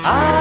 I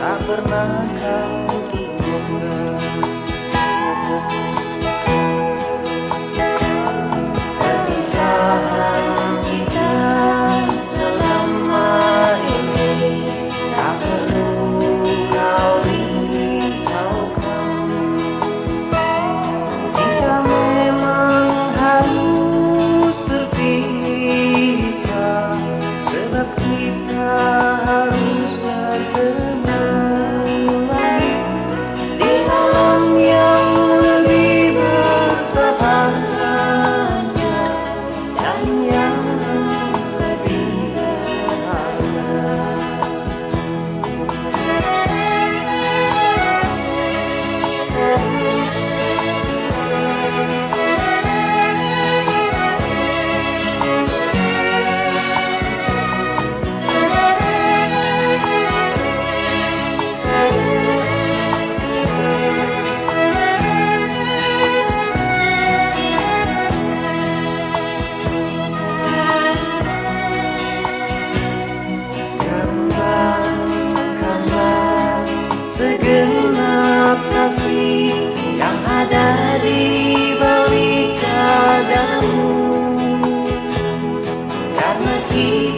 tak pernah kau He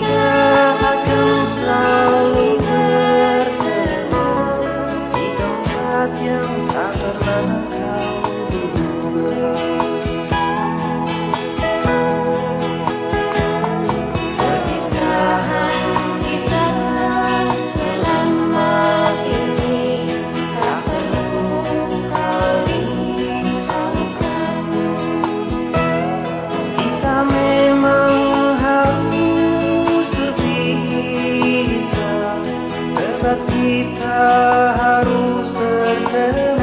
Mengapa kita harus bertemu